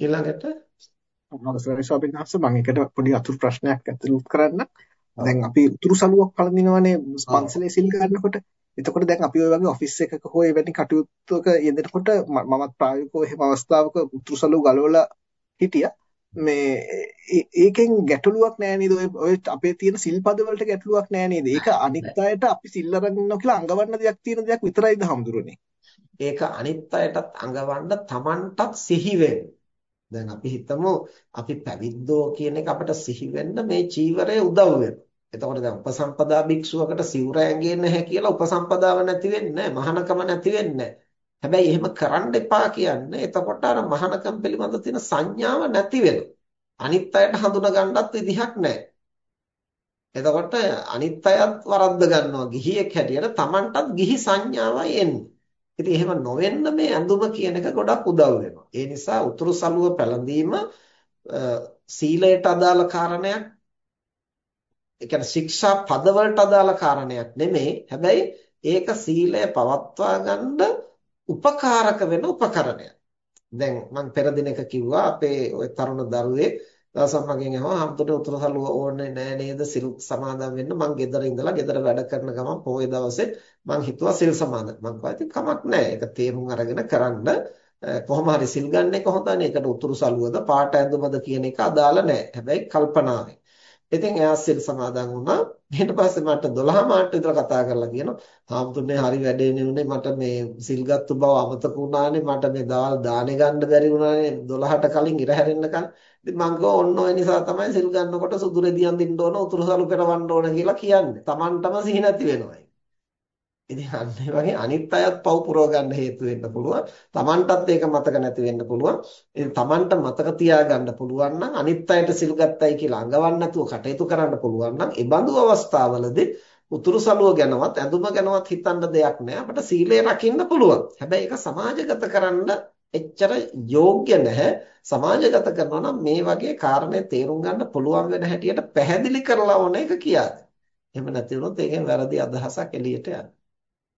ඊළඟට අවසරයි ස්වාමීන් වහන්සේ මම එකට පොඩි අතුරු ප්‍රශ්නයක් ඇතුළු කරන්න. දැන් අපි උතුරු සළුවක් පළඳිනවනේ පන්සලේ සිල් ගන්නකොට. එතකොට දැන් අපි ওই වගේ ඔෆිස් එකක හෝ එවැනි කටයුත්තක යෙදෙනකොට මමත් ප්‍රායෝගිකව එහෙම අවස්ථාවක උතුරු සළුව ගලවලා හිටියා. මේ ඒකෙන් ගැටලුවක් නෑ නේද? ඔය අපේ තියෙන සිල්පද වලට ගැටලුවක් නෑ නේද? ඒක අනිත් අයට අපි සිල් අරන් ඉන්නවා කියලා අඟවන්න දෙයක් තියෙන දෙයක් විතරයිද හම්දුරනේ? ඒක අනිත් අයටත් අඟවන්න Tamanටත් සිහි වෙන්න. දැන් අපි හිතමු අපි පැවිද්දෝ කියන එක අපිට සිහි වෙන්න මේ චීවරය උදව් වෙනවා. එතකොට දැන් උපසම්පදා භික්ෂුවකට සිවුර ඇඟෙන්නේ නැහැ කියලා උපසම්පදාව නැති වෙන්නේ මහානකම නැති වෙන්නේ හැබැයි එහෙම කරන්න එපා කියන්නේ එතකොට අර මහානකම් පිළිබඳ තියෙන සංඥාව නැති වෙනවා. අනිත් අයට හඳුනා ගන්නත් විදිහක් නැහැ. එතකොට අනිත් අයත් වරද්ද ගන්නවා ගිහියෙක් හැටියට Tamanටත් ගිහි සංඥාවයි එන්නේ. ඉතින් එහෙම නොවෙන්න මේ ඇඳුම කියන එක ගොඩක් උදව් වෙනවා. ඒ නිසා උතුරු සළුව පැළඳීම සීලයට අදාළ කාරණයක්. ඒ කියන්නේ ශික්ෂා පදවලට අදාළ කාරණයක් නෙමෙයි. හැබැයි ඒක සීලය පවත්වා ගන්න උපකාරක වෙන උපකරණයක්. දැන් මම පෙර දිනක කිව්වා අපේ ওই තරුණ දරුවෙක් දවසක් මගෙන් අහුවා "හම්තුට උතුරු සළුව ඕනේ නෑ නේද? සිල් සමාදන් වෙන්න මං ගෙදර ඉඳලා ගෙදර වැඩ කරන ගමන් පොයේ දවසේ මං හිතුවා සිල් සමාදන්. මං කිව්වා ඉතින් කමක් නෑ. ඒක තේරුම් අරගෙන කරන්න. කොහොම හරි සිල් ගන්න එක හොඳයි ඒකට උතුරු සළුවද පාට ඇඳුමද කියන එක අදාළ නෑ. හැබැයි කල්පනාවෙන්. ඉතින් එයා සිල් සමාදන් වුණා ඊට පස්සේ මට 12 මාට විතර කතා කරලා කියනවා "හාමුදුරනේ හරි වැඩේ නෙවෙයි මට මේ සිල් ගත්තු බව අමතක වුණානේ මට මේ දවල් දානේ ගන්න බැරි වුණානේ 12ට කලින් ඉර හැරෙන්න කලින් ඉතින් මං කිව්වා ඔන්න ඔය නිසා තමයි සිල් ගන්නකොට සුදු රෙදියන් දින්න ඕන උතුරු සලු පෙරවන්න ඕන කියලා කියන්නේ. Tamanටම සිහි නැති වෙනවා. ඉතින් අන්න ඒ වගේ අනිත් අයත් පව් පුරව ගන්න හේතු වෙන්න පුළුවන්. Tamanටත් ඒක මතක නැති වෙන්න පුළුවන්. ඉතින් Tamanට මතක තියාගන්න පුළුවන් නම් අනිත් අයට සිල් ගත්තයි කියලා අඟවන්න නැතුව කටයුතු කරන්න පුළුවන් නම් ඒ බඳු අවස්ථාවලදී උතුරු සළුව ගැනවත් ඇඳුම ගැනවත් හිතන්න දෙයක් නෑ. අපිට සීලය රකින්න පුළුවන්. හැබැයි ඒක සමාජගත කරන්න එච්චර යෝග්‍ය නැහැ සමාජගත කරනවා නම් මේ වගේ කාරණේ තේරුම් ගන්න පුළුවන් වෙන හැටියට පැහැදිලි කරලා ඕන එක කියාද. එහෙම නැති වුණොත් ඒකෙන් වැරදි අදහසක් එළියට යනවා.